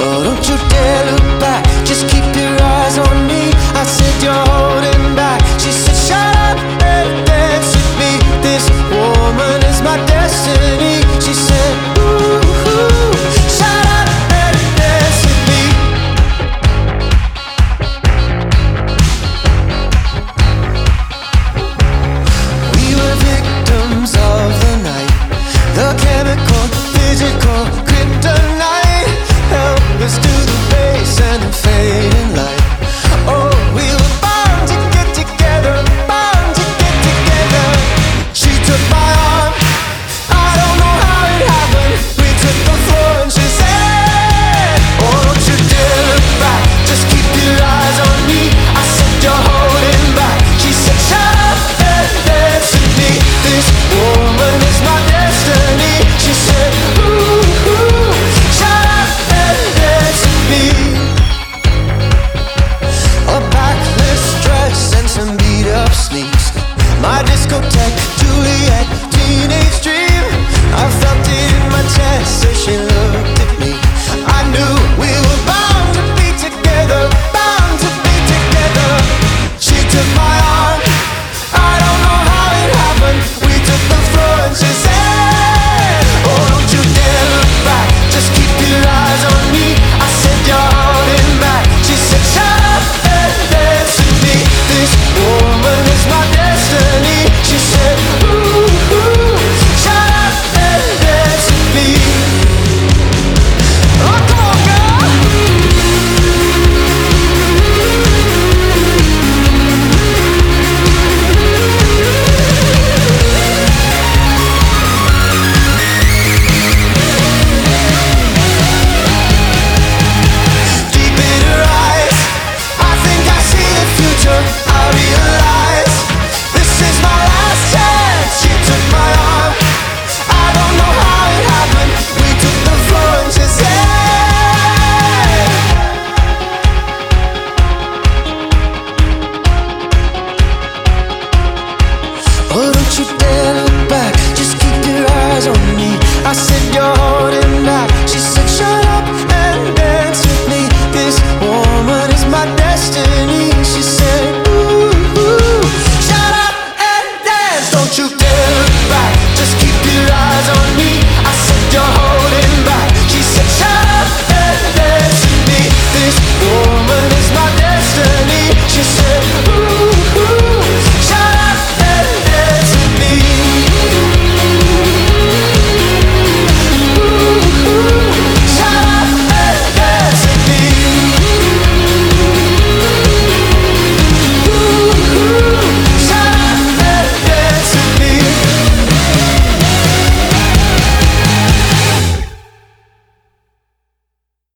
Oh, don't you dare look back, just keep your eyes on me. I said you're holding back. She said, Shut up and dance with me. This woman is my destiny. She said, Ooh, ooh, shut up and dance with me. We were victims of the night, the chemical, physical Let's do the bass and the discotheque back. Just keep your eyes on me. I said you're holding back. She said,